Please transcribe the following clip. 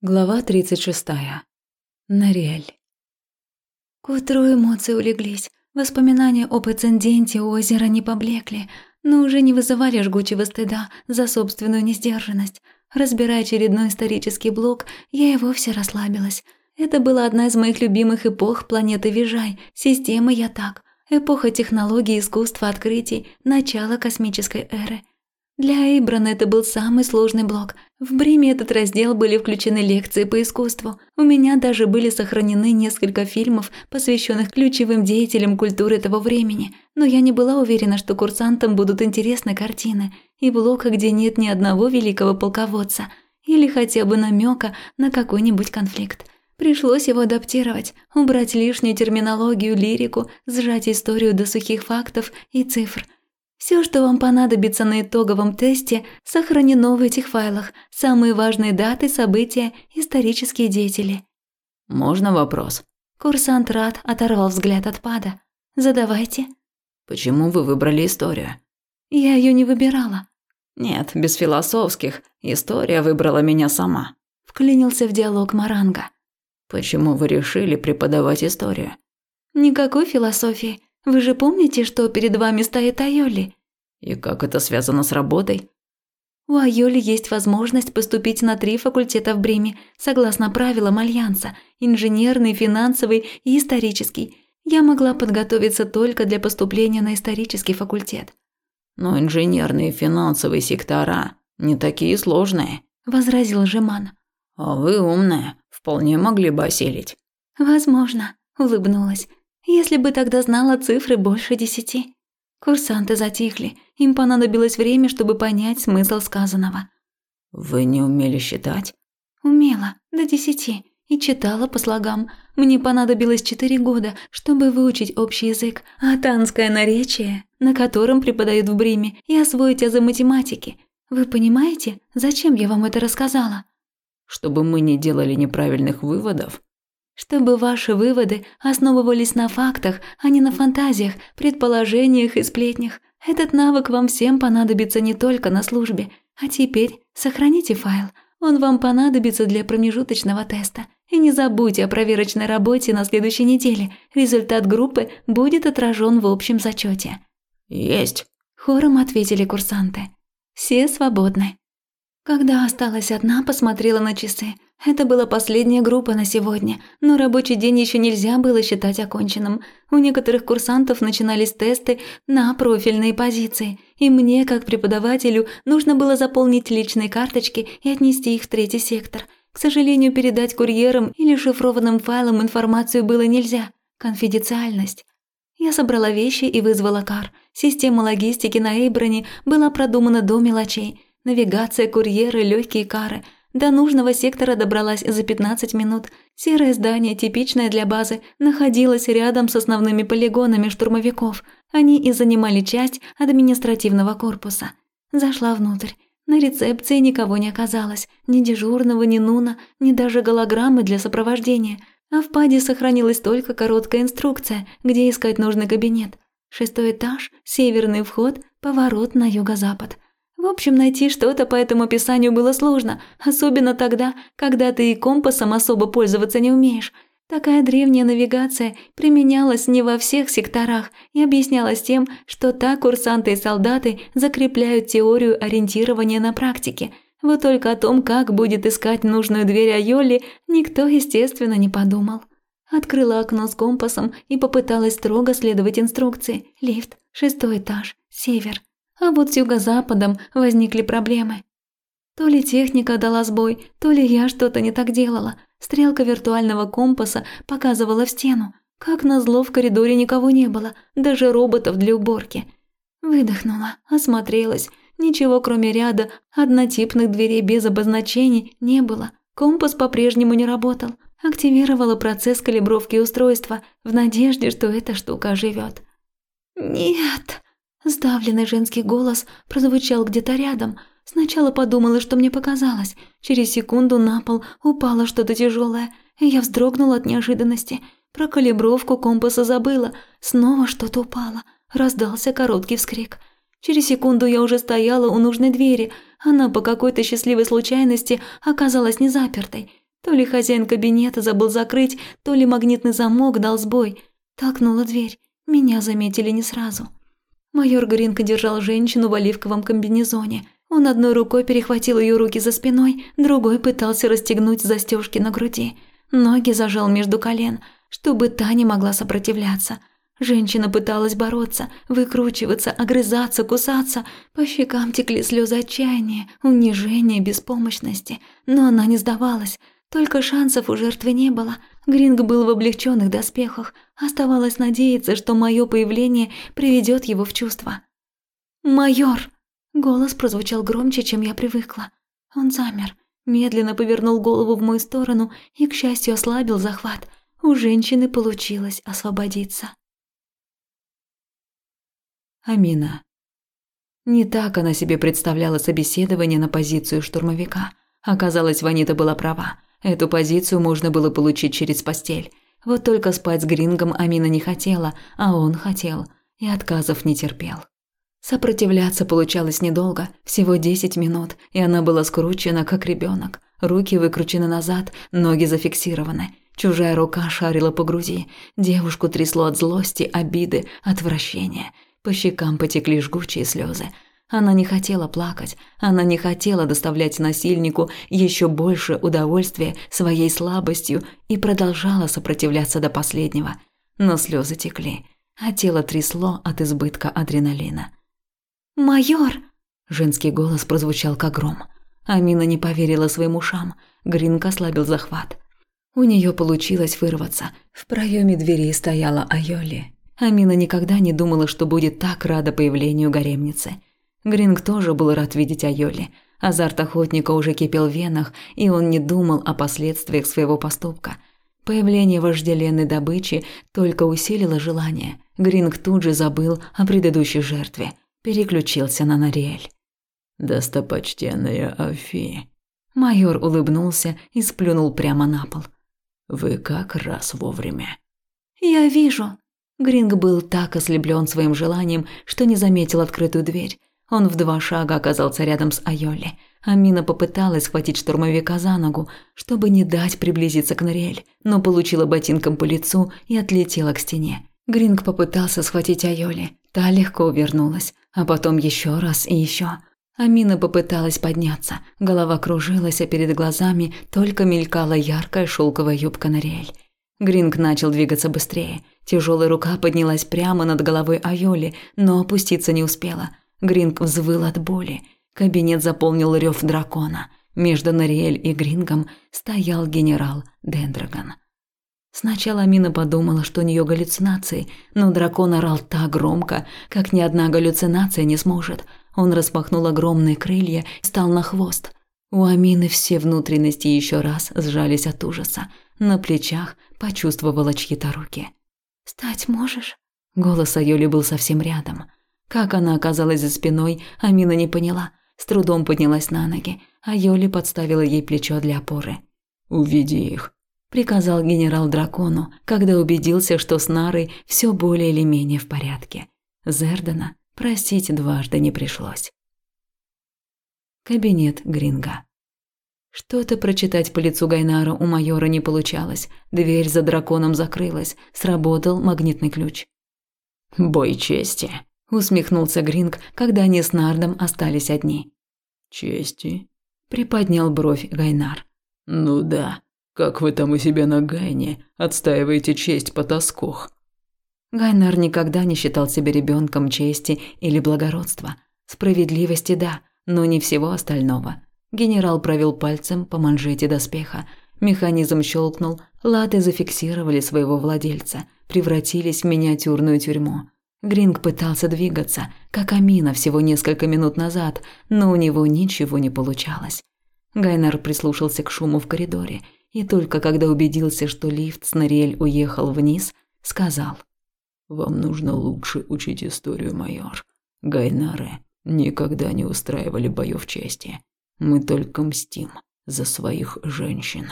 Глава 36. Нориэль. К утру эмоции улеглись. Воспоминания об инциденте у озера не поблекли, но уже не вызывали жгучего стыда за собственную несдержанность. Разбирая очередной исторический блок, я и вовсе расслабилась. Это была одна из моих любимых эпох планеты Вижай, системы Я так. Эпоха технологий, искусства, открытий, начало космической эры – для Эйбрана это был самый сложный блок. В Бриме этот раздел были включены лекции по искусству. У меня даже были сохранены несколько фильмов, посвященных ключевым деятелям культуры того времени, но я не была уверена, что курсантам будут интересны картины и блока, где нет ни одного великого полководца или хотя бы намека на какой-нибудь конфликт. Пришлось его адаптировать, убрать лишнюю терминологию, лирику, сжать историю до сухих фактов и цифр – все, что вам понадобится на итоговом тесте, сохранено в этих файлах. Самые важные даты, события, исторические деятели. Можно вопрос? Курсант Рад оторвал взгляд от пада. Задавайте. Почему вы выбрали историю? Я ее не выбирала. Нет, без философских. История выбрала меня сама. Вклинился в диалог Маранга. Почему вы решили преподавать историю? Никакой философии. Вы же помните, что перед вами стоит Айоли? И как это связано с работой? У Айоли есть возможность поступить на три факультета в Бриме, согласно правилам Альянса – инженерный, финансовый и исторический. Я могла подготовиться только для поступления на исторический факультет. Но инженерные и финансовые сектора не такие сложные, возразил Жеман. А вы умная, вполне могли бы осилить. Возможно, улыбнулась. Если бы тогда знала цифры больше десяти. Курсанты затихли. Им понадобилось время, чтобы понять смысл сказанного. Вы не умели считать? Умела, до десяти. И читала по слогам. Мне понадобилось четыре года, чтобы выучить общий язык, а танское наречие, на котором преподают в Бриме, и освоить азы математики. Вы понимаете, зачем я вам это рассказала? Чтобы мы не делали неправильных выводов? Чтобы ваши выводы основывались на фактах, а не на фантазиях, предположениях и сплетнях. Этот навык вам всем понадобится не только на службе. А теперь сохраните файл. Он вам понадобится для промежуточного теста. И не забудьте о проверочной работе на следующей неделе. Результат группы будет отражен в общем зачете. Есть. Хором ответили курсанты. Все свободны. Когда осталась одна, посмотрела на часы. Это была последняя группа на сегодня, но рабочий день еще нельзя было считать оконченным. У некоторых курсантов начинались тесты на профильные позиции, и мне, как преподавателю, нужно было заполнить личные карточки и отнести их в третий сектор. К сожалению, передать курьерам или шифрованным файлам информацию было нельзя. Конфиденциальность. Я собрала вещи и вызвала кар. Система логистики на Эйброне была продумана до мелочей. Навигация, курьеры, легкие кары – до нужного сектора добралась за 15 минут. Серое здание, типичное для базы, находилось рядом с основными полигонами штурмовиков. Они и занимали часть административного корпуса. Зашла внутрь. На рецепции никого не оказалось. Ни дежурного, ни Нуна, ни даже голограммы для сопровождения. А в паде сохранилась только короткая инструкция, где искать нужный кабинет. Шестой этаж, северный вход, поворот на юго-запад – в общем, найти что-то по этому описанию было сложно, особенно тогда, когда ты и компасом особо пользоваться не умеешь. Такая древняя навигация применялась не во всех секторах и объяснялась тем, что так курсанты и солдаты закрепляют теорию ориентирования на практике. Вот только о том, как будет искать нужную дверь Айоли, никто, естественно, не подумал. Открыла окно с компасом и попыталась строго следовать инструкции. Лифт, шестой этаж, север. А вот с юго-западом возникли проблемы. То ли техника дала сбой, то ли я что-то не так делала. Стрелка виртуального компаса показывала в стену. Как назло, в коридоре никого не было, даже роботов для уборки. Выдохнула, осмотрелась. Ничего, кроме ряда однотипных дверей без обозначений, не было. Компас по-прежнему не работал. Активировала процесс калибровки устройства в надежде, что эта штука оживет. «Нет!» Сдавленный женский голос прозвучал где-то рядом. Сначала подумала, что мне показалось. Через секунду на пол упало что-то тяжелое, и я вздрогнула от неожиданности. Про калибровку компаса забыла. Снова что-то упало. Раздался короткий вскрик. Через секунду я уже стояла у нужной двери. Она по какой-то счастливой случайности оказалась не запертой. То ли хозяин кабинета забыл закрыть, то ли магнитный замок дал сбой. Толкнула дверь. Меня заметили не сразу. Майор Гринко держал женщину в оливковом комбинезоне. Он одной рукой перехватил ее руки за спиной, другой пытался расстегнуть застежки на груди. Ноги зажал между колен, чтобы та не могла сопротивляться. Женщина пыталась бороться, выкручиваться, огрызаться, кусаться. По щекам текли слезы отчаяния, унижения, беспомощности. Но она не сдавалась. Только шансов у жертвы не было. Гринг был в облегченных доспехах. Оставалось надеяться, что мое появление приведет его в чувство. «Майор!» Голос прозвучал громче, чем я привыкла. Он замер, медленно повернул голову в мою сторону и, к счастью, ослабил захват. У женщины получилось освободиться. Амина. Не так она себе представляла собеседование на позицию штурмовика. Оказалось, Ванита была права. Эту позицию можно было получить через постель. Вот только спать с Грингом Амина не хотела, а он хотел. И отказов не терпел. Сопротивляться получалось недолго, всего 10 минут, и она была скручена, как ребенок. Руки выкручены назад, ноги зафиксированы. Чужая рука шарила по груди. Девушку трясло от злости, обиды, отвращения. По щекам потекли жгучие слезы. Она не хотела плакать, она не хотела доставлять насильнику еще больше удовольствия своей слабостью и продолжала сопротивляться до последнего. Но слезы текли, а тело трясло от избытка адреналина. «Майор!» – женский голос прозвучал как гром. Амина не поверила своим ушам. Гринк ослабил захват. У нее получилось вырваться. В проеме двери стояла Айоли. Амина никогда не думала, что будет так рада появлению гаремницы – Гринг тоже был рад видеть Айоли. Азарт охотника уже кипел в венах, и он не думал о последствиях своего поступка. Появление вожделенной добычи только усилило желание. Гринг тут же забыл о предыдущей жертве, переключился на Нориэль. «Достопочтенная Афи». Майор улыбнулся и сплюнул прямо на пол. «Вы как раз вовремя». «Я вижу». Гринг был так ослеплен своим желанием, что не заметил открытую дверь. Он в два шага оказался рядом с Айоли. Амина попыталась схватить штурмовика за ногу, чтобы не дать приблизиться к Нориэль, но получила ботинком по лицу и отлетела к стене. Гринг попытался схватить Айоли. Та легко увернулась, а потом еще раз и еще. Амина попыталась подняться. Голова кружилась, а перед глазами только мелькала яркая шелковая юбка Нориэль. Гринг начал двигаться быстрее. Тяжелая рука поднялась прямо над головой Айоли, но опуститься не успела – Гринг взвыл от боли. Кабинет заполнил рев дракона. Между Нориэль и Грингом стоял генерал Дендрагон. Сначала Амина подумала, что у нее галлюцинации, но дракон орал так громко, как ни одна галлюцинация не сможет. Он распахнул огромные крылья и стал на хвост. У Амины все внутренности еще раз сжались от ужаса. На плечах почувствовала чьи-то руки. «Стать можешь?» Голос Айоли был совсем рядом. Как она оказалась за спиной, Амина не поняла. С трудом поднялась на ноги, а Йоли подставила ей плечо для опоры. «Уведи их», – приказал генерал дракону, когда убедился, что с Нарой все более или менее в порядке. Зердана просить дважды не пришлось. Кабинет Гринга. Что-то прочитать по лицу Гайнара у майора не получалось. Дверь за драконом закрылась, сработал магнитный ключ. «Бой чести», усмехнулся Гринг, когда они с Нардом остались одни. Чести? приподнял бровь Гайнар. Ну да. Как вы там у себя на Гайне отстаиваете честь по тоскох? Гайнар никогда не считал себя ребенком чести или благородства. Справедливости да, но не всего остального. Генерал провел пальцем по манжете доспеха. Механизм щелкнул, латы зафиксировали своего владельца, превратились в миниатюрную тюрьму. Гринг пытался двигаться, как Амина всего несколько минут назад, но у него ничего не получалось. Гайнар прислушался к шуму в коридоре и только когда убедился, что лифт с Нориэль уехал вниз, сказал. «Вам нужно лучше учить историю, майор. Гайнары никогда не устраивали боёв чести. Мы только мстим за своих женщин».